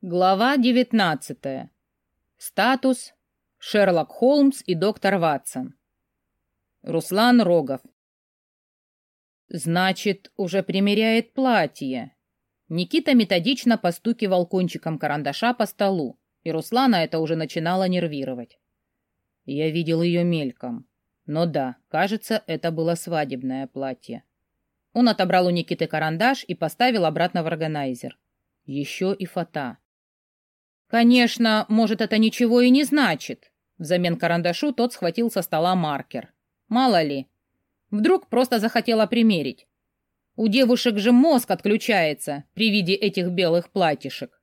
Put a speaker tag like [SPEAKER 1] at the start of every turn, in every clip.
[SPEAKER 1] Глава 19. Статус Шерлок Холмс и доктор Ватсон. Руслан Рогов. Значит, уже примеряет платье. Никита методично постукивал кончиком карандаша по столу, и Руслана это уже начинало нервировать. Я видел ее мельком. Но да, кажется, это было свадебное платье. Он отобрал у Никиты карандаш и поставил обратно в органайзер. Еще и фата. Конечно, может, это ничего и не значит. Взамен карандашу тот схватил со стола маркер. Мало ли. Вдруг просто захотела примерить. У девушек же мозг отключается при виде этих белых платьишек.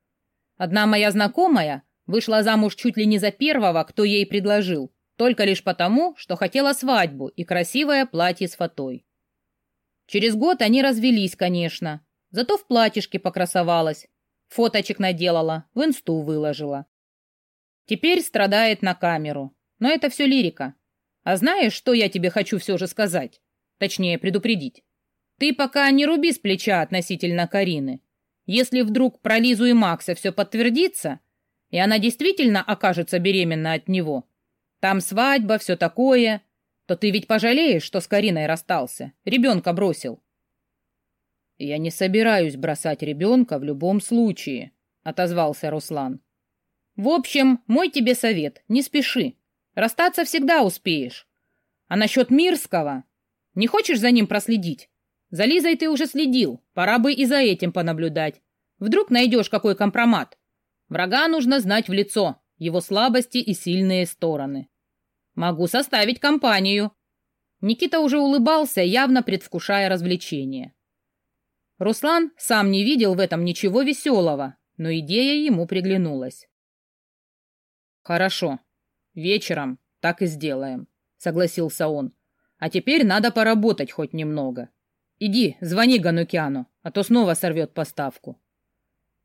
[SPEAKER 1] Одна моя знакомая вышла замуж чуть ли не за первого, кто ей предложил, только лишь потому, что хотела свадьбу и красивое платье с фатой. Через год они развелись, конечно, зато в платьишке покрасовалась, Фоточек наделала, в инсту выложила. Теперь страдает на камеру. Но это все лирика. А знаешь, что я тебе хочу все же сказать? Точнее, предупредить. Ты пока не руби с плеча относительно Карины. Если вдруг про Лизу и Макса все подтвердится, и она действительно окажется беременна от него, там свадьба, все такое, то ты ведь пожалеешь, что с Кариной расстался, ребенка бросил. «Я не собираюсь бросать ребенка в любом случае», — отозвался Руслан. «В общем, мой тебе совет, не спеши. Расстаться всегда успеешь. А насчет Мирского? Не хочешь за ним проследить? За Лизой ты уже следил, пора бы и за этим понаблюдать. Вдруг найдешь какой компромат. Врага нужно знать в лицо, его слабости и сильные стороны. Могу составить компанию». Никита уже улыбался, явно предвкушая развлечение. Руслан сам не видел в этом ничего веселого, но идея ему приглянулась. «Хорошо. Вечером так и сделаем», — согласился он. «А теперь надо поработать хоть немного. Иди, звони Ганукяну, а то снова сорвет поставку».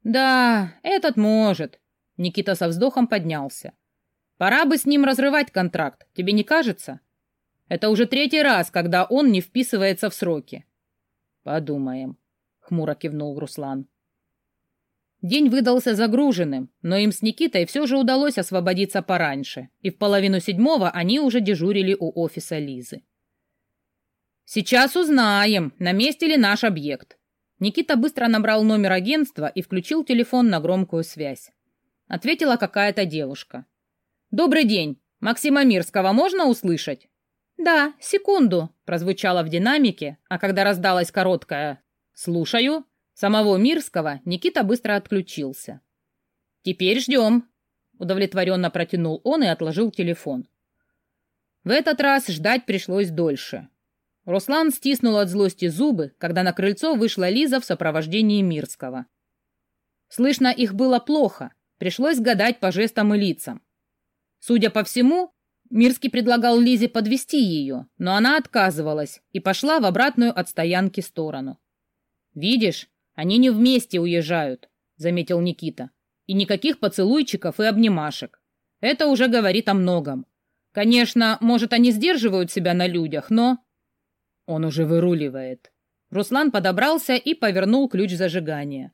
[SPEAKER 1] «Да, этот может», — Никита со вздохом поднялся. «Пора бы с ним разрывать контракт, тебе не кажется? Это уже третий раз, когда он не вписывается в сроки». «Подумаем», хмуро кивнул Руслан. День выдался загруженным, но им с Никитой все же удалось освободиться пораньше, и в половину седьмого они уже дежурили у офиса Лизы. «Сейчас узнаем, на месте ли наш объект». Никита быстро набрал номер агентства и включил телефон на громкую связь. Ответила какая-то девушка. «Добрый день. Максима Мирского можно услышать?» «Да, секунду», — прозвучало в динамике, а когда раздалась короткая «Слушаю». Самого Мирского Никита быстро отключился. «Теперь ждем», — удовлетворенно протянул он и отложил телефон. В этот раз ждать пришлось дольше. Руслан стиснул от злости зубы, когда на крыльцо вышла Лиза в сопровождении Мирского. Слышно их было плохо, пришлось гадать по жестам и лицам. Судя по всему, Мирский предлагал Лизе подвести ее, но она отказывалась и пошла в обратную от стоянки сторону. «Видишь, они не вместе уезжают», — заметил Никита. «И никаких поцелуйчиков и обнимашек. Это уже говорит о многом. Конечно, может, они сдерживают себя на людях, но...» Он уже выруливает. Руслан подобрался и повернул ключ зажигания.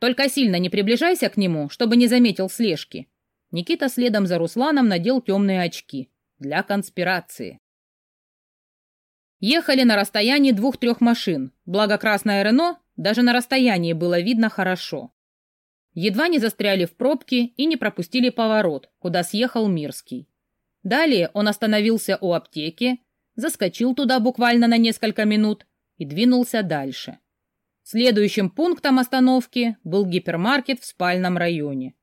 [SPEAKER 1] «Только сильно не приближайся к нему, чтобы не заметил слежки». Никита следом за Русланом надел темные очки. Для конспирации. Ехали на расстоянии двух-трех машин, благо красное Рено даже на расстоянии было видно хорошо. Едва не застряли в пробке и не пропустили поворот, куда съехал Мирский. Далее он остановился у аптеки, заскочил туда буквально на несколько минут и двинулся дальше. Следующим пунктом остановки был гипермаркет в спальном районе.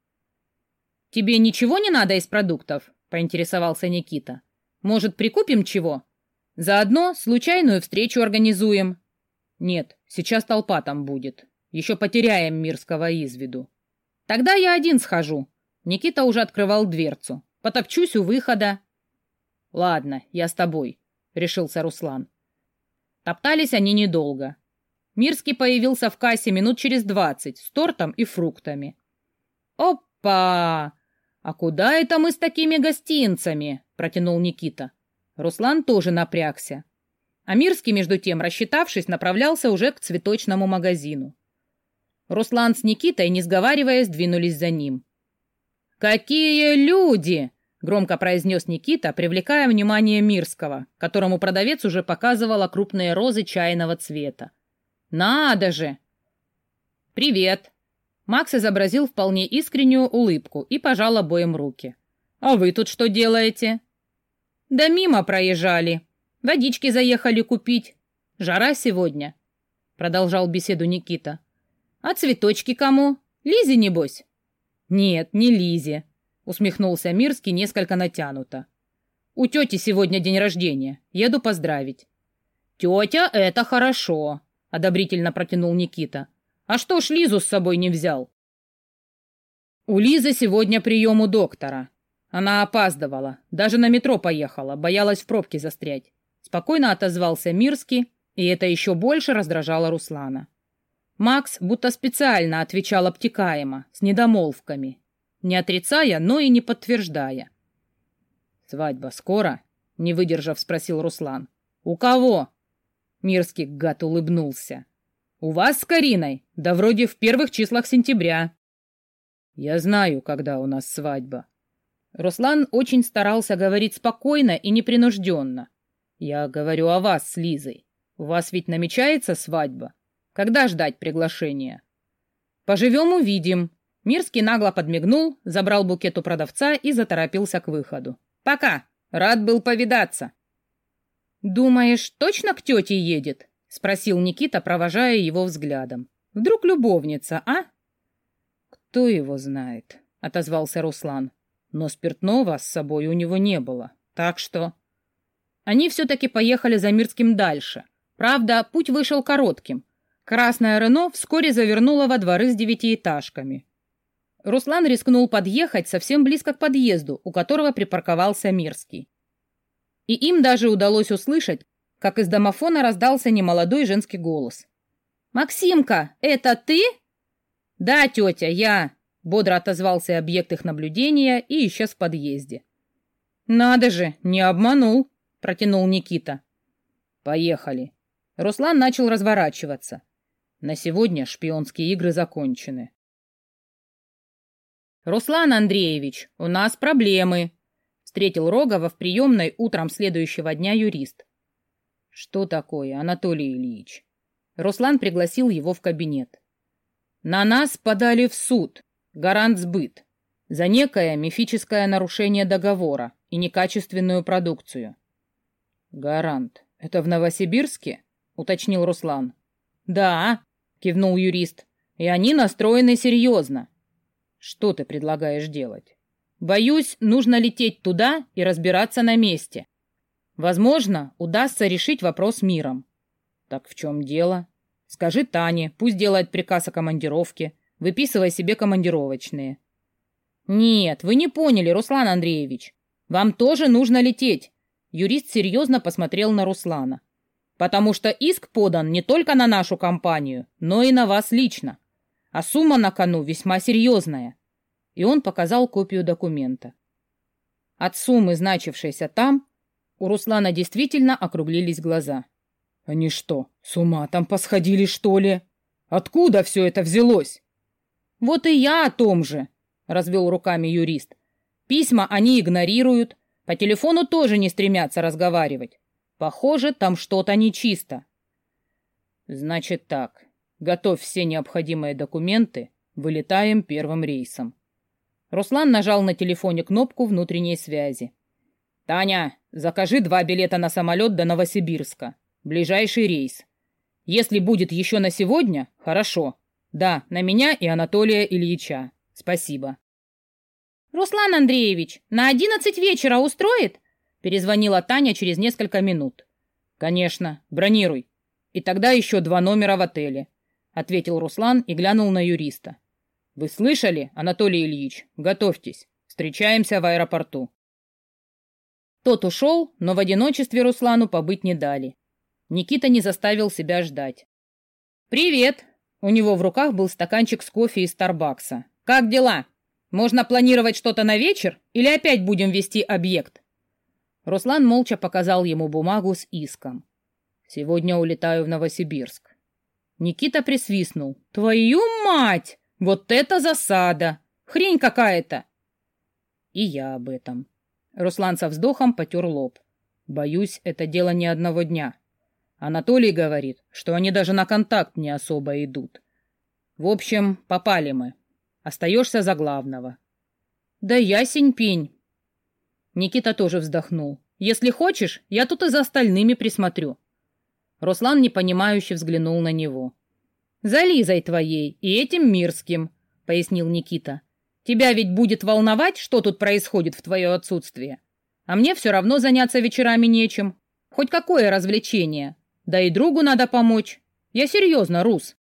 [SPEAKER 1] «Тебе ничего не надо из продуктов?» – поинтересовался Никита. «Может, прикупим чего?» Заодно случайную встречу организуем. Нет, сейчас толпа там будет. Еще потеряем Мирского из виду. Тогда я один схожу. Никита уже открывал дверцу. Потопчусь у выхода. Ладно, я с тобой, решился Руслан. Топтались они недолго. Мирский появился в кассе минут через двадцать с тортом и фруктами. «Опа! А куда это мы с такими гостинцами?» — протянул Никита. Руслан тоже напрягся. Амирский, между тем, рассчитавшись, направлялся уже к цветочному магазину. Руслан с Никитой, не сговариваясь, двинулись за ним. «Какие люди!» — громко произнес Никита, привлекая внимание Мирского, которому продавец уже показывала крупные розы чайного цвета. «Надо же!» «Привет!» Макс изобразил вполне искреннюю улыбку и пожал обоим руки. «А вы тут что делаете?» «Да мимо проезжали. Водички заехали купить. Жара сегодня», — продолжал беседу Никита. «А цветочки кому? Лизе, небось?» «Нет, не Лизе», — усмехнулся Мирский несколько натянуто. «У тети сегодня день рождения. Еду поздравить». «Тетя — это хорошо», — одобрительно протянул Никита. «А что ж Лизу с собой не взял?» «У Лизы сегодня прием у доктора. Она опаздывала, даже на метро поехала, боялась в пробке застрять». Спокойно отозвался Мирский, и это еще больше раздражало Руслана. Макс будто специально отвечал обтекаемо, с недомолвками, не отрицая, но и не подтверждая. «Свадьба скоро?» — не выдержав, спросил Руслан. «У кого?» Мирский гад улыбнулся. «У вас с Кариной? Да вроде в первых числах сентября». «Я знаю, когда у нас свадьба». Руслан очень старался говорить спокойно и непринужденно. «Я говорю о вас с Лизой. У вас ведь намечается свадьба?» Когда ждать приглашения? Поживем увидим. Мирский нагло подмигнул, забрал букет у продавца и заторопился к выходу. Пока. Рад был повидаться. Думаешь, точно к тете едет? Спросил Никита, провожая его взглядом. Вдруг любовница, а? Кто его знает? Отозвался Руслан. Но спиртного с собой у него не было. Так что... Они все-таки поехали за Мирским дальше. Правда, путь вышел коротким. Красная Рено вскоре завернула во дворы с девятиэтажками. Руслан рискнул подъехать совсем близко к подъезду, у которого припарковался Мирский. И им даже удалось услышать, как из домофона раздался немолодой женский голос. «Максимка, это ты?» «Да, тетя, я», — бодро отозвался объект их наблюдения и исчез в подъезде. «Надо же, не обманул», — протянул Никита. «Поехали». Руслан начал разворачиваться. На сегодня шпионские игры закончены. «Руслан Андреевич, у нас проблемы», — встретил Рогова в приемной утром следующего дня юрист. «Что такое, Анатолий Ильич?» Руслан пригласил его в кабинет. «На нас подали в суд, гарант сбыт, за некое мифическое нарушение договора и некачественную продукцию». «Гарант, это в Новосибирске?» — уточнил Руслан. «Да, кивнул юрист. И они настроены серьезно. Что ты предлагаешь делать? Боюсь, нужно лететь туда и разбираться на месте. Возможно, удастся решить вопрос миром. Так в чем дело? Скажи Тане, пусть делает приказ о командировке. Выписывай себе командировочные. Нет, вы не поняли, Руслан Андреевич. Вам тоже нужно лететь. Юрист серьезно посмотрел на Руслана потому что иск подан не только на нашу компанию, но и на вас лично. А сумма на кону весьма серьезная. И он показал копию документа. От суммы, значившейся там, у Руслана действительно округлились глаза. «Они что, с ума там посходили, что ли? Откуда все это взялось?» «Вот и я о том же», — развел руками юрист. «Письма они игнорируют, по телефону тоже не стремятся разговаривать. Похоже, там что-то нечисто. Значит так, готовь все необходимые документы, вылетаем первым рейсом. Руслан нажал на телефоне кнопку внутренней связи. «Таня, закажи два билета на самолет до Новосибирска. Ближайший рейс. Если будет еще на сегодня, хорошо. Да, на меня и Анатолия Ильича. Спасибо». «Руслан Андреевич, на одиннадцать вечера устроит?» Перезвонила Таня через несколько минут. «Конечно, бронируй. И тогда еще два номера в отеле», — ответил Руслан и глянул на юриста. «Вы слышали, Анатолий Ильич? Готовьтесь. Встречаемся в аэропорту». Тот ушел, но в одиночестве Руслану побыть не дали. Никита не заставил себя ждать. «Привет!» У него в руках был стаканчик с кофе из Старбакса. «Как дела? Можно планировать что-то на вечер или опять будем вести объект?» Руслан молча показал ему бумагу с иском. «Сегодня улетаю в Новосибирск». Никита присвистнул. «Твою мать! Вот это засада! Хрень какая-то!» И я об этом. Руслан со вздохом потер лоб. Боюсь, это дело не одного дня. Анатолий говорит, что они даже на контакт не особо идут. В общем, попали мы. Остаешься за главного. Да ясень пень. Никита тоже вздохнул. Если хочешь, я тут и за остальными присмотрю. Руслан непонимающе взглянул на него. «За Лизой твоей и этим Мирским», — пояснил Никита. «Тебя ведь будет волновать, что тут происходит в твое отсутствие. А мне все равно заняться вечерами нечем. Хоть какое развлечение. Да и другу надо помочь. Я серьезно, Рус».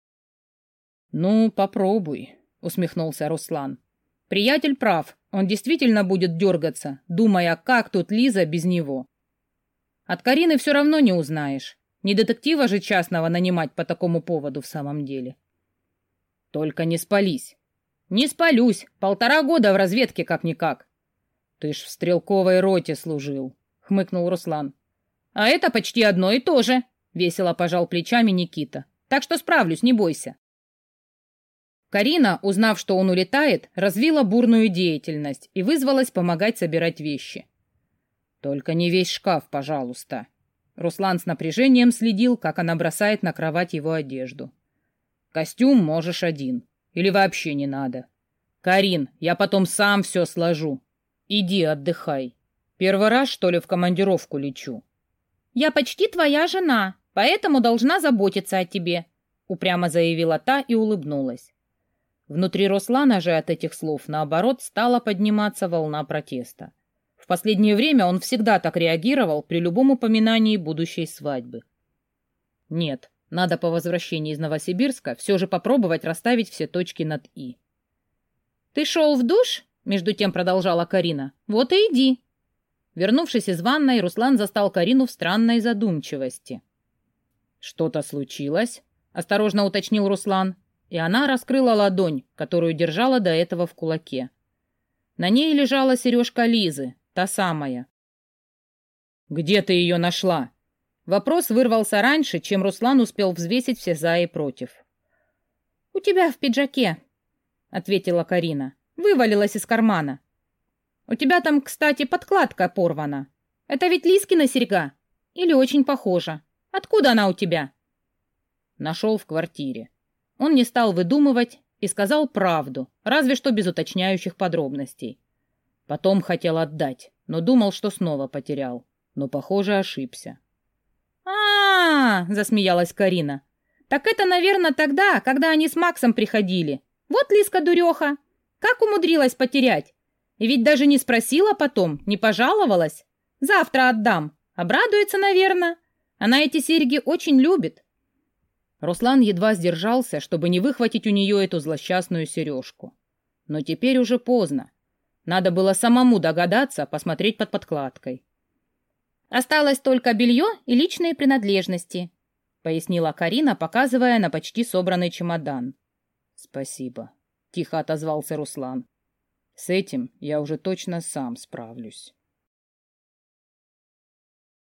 [SPEAKER 1] «Ну, попробуй», — усмехнулся Руслан. «Приятель прав. Он действительно будет дергаться, думая, как тут Лиза без него. От Карины все равно не узнаешь. Не детектива же частного нанимать по такому поводу в самом деле. Только не спались. Не спалюсь. Полтора года в разведке как-никак. Ты ж в стрелковой роте служил, хмыкнул Руслан. А это почти одно и то же, весело пожал плечами Никита. Так что справлюсь, не бойся. Карина, узнав, что он улетает, развила бурную деятельность и вызвалась помогать собирать вещи. «Только не весь шкаф, пожалуйста», Руслан с напряжением следил, как она бросает на кровать его одежду. «Костюм можешь один. Или вообще не надо. Карин, я потом сам все сложу. Иди отдыхай. Первый раз, что ли, в командировку лечу?»
[SPEAKER 2] «Я почти твоя жена, поэтому должна заботиться о тебе», упрямо заявила та и улыбнулась.
[SPEAKER 1] Внутри Руслана же от этих слов, наоборот, стала подниматься волна протеста последнее время он всегда так реагировал при любом упоминании будущей свадьбы. Нет, надо по возвращении из Новосибирска все же попробовать расставить все точки над «и».
[SPEAKER 2] «Ты шел в душ?» — между тем продолжала Карина. «Вот и иди».
[SPEAKER 1] Вернувшись из ванной, Руслан застал Карину в странной задумчивости. «Что-то случилось?» — осторожно уточнил Руслан, и она раскрыла ладонь, которую держала до этого в кулаке. На ней лежала сережка Лизы, Та самая. «Где ты ее нашла?» Вопрос вырвался раньше, чем Руслан успел взвесить все «за» и «против».
[SPEAKER 2] «У тебя в пиджаке», — ответила Карина. «Вывалилась из кармана. У тебя там, кстати, подкладка порвана. Это ведь Лискина серьга? Или очень похожа? Откуда она у тебя?»
[SPEAKER 1] Нашел в квартире. Он не стал выдумывать и сказал правду, разве что без уточняющих подробностей. Потом хотел отдать, но думал, что снова потерял. Но, похоже, ошибся.
[SPEAKER 2] а, -а, -а засмеялась Карина. «Так это, наверное, тогда, когда они с Максом приходили. Вот Лиска дуреха. Как умудрилась потерять? И ведь даже не спросила потом, не пожаловалась. Завтра отдам. Обрадуется, наверное. Она эти серьги очень любит».
[SPEAKER 1] Руслан едва сдержался, чтобы не выхватить у нее эту злосчастную сережку. Но теперь уже поздно. Надо было самому догадаться, посмотреть под подкладкой.
[SPEAKER 2] «Осталось только белье и личные принадлежности», — пояснила Карина, показывая на почти собранный чемодан.
[SPEAKER 1] «Спасибо», — тихо отозвался Руслан. «С этим я уже точно сам справлюсь».